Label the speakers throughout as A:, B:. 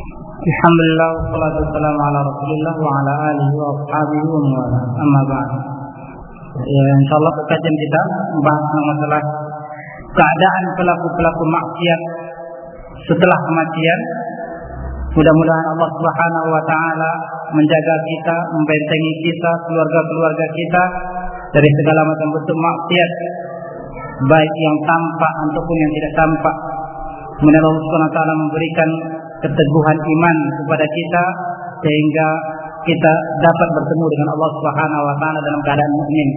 A: Alhamdulillah wassalatu wassalamu ala Rasulillah wa ala alihi wa ashabihi wa mawala. Amma ba'd. Ya, insyaallah kajian kita membahas masalah keadaan pelaku-pelaku maksiat setelah kematian. Mudah-mudahan Allah Subhanahu wa taala menjaga kita, membentengi kita, keluarga-keluarga kita dari segala macam bentuk maksiat baik yang tampak ataupun yang tidak tampak. Kemudian Allah Subhanahu wa taala memberikan keteguhan iman kepada kita sehingga kita dapat bertemu dengan Allah Subhanahu wa taala dalam keadaan mukmin.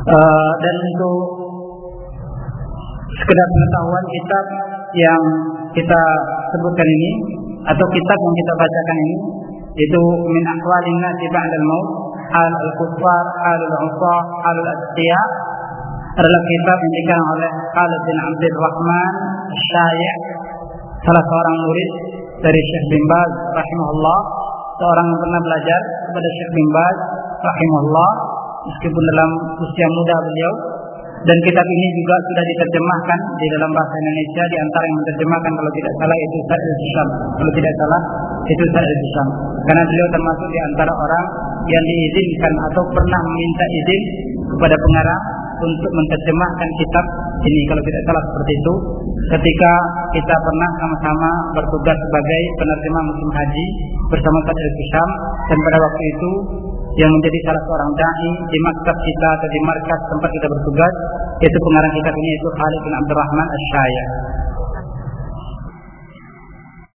A: Uh, dan untuk sekedar pengetahuan kitab yang kita sebutkan ini atau kitab yang kita bacakan ini itu min aqwalin nasi ba'dal maut hal al-kuffar hal al-usah hal al-asqiya adalah kitab yang dikarang oleh Khalid bin Abdul Rahman Syai' salah seorang murid dari Syekh bin Baz rahimahullah. Seorang yang pernah belajar kepada Syekh bin Baz rahimahullah meskipun dalam usia muda beliau. Dan kitab ini juga sudah diterjemahkan di dalam bahasa Indonesia di antara yang menerjemahkan kalau tidak salah itu Sa'id Hisham. Kalau tidak salah itu Sa'id Hisham. Karena beliau termasuk di antara orang yang diizinkan atau pernah meminta izin kepada pengarang untuk menerjemahkan kitab ini kalau tidak salah seperti itu ketika kita pernah sama-sama bertugas sebagai penerjemah musim haji bersama Sa'id Hisham dan pada waktu itu yang menjadi salah seorang dai di maktab kita atau di markas tempat kita bertugas yaitu pengarang kitab ini yaitu Khalid bin Abdurrahman Asy-Syaya.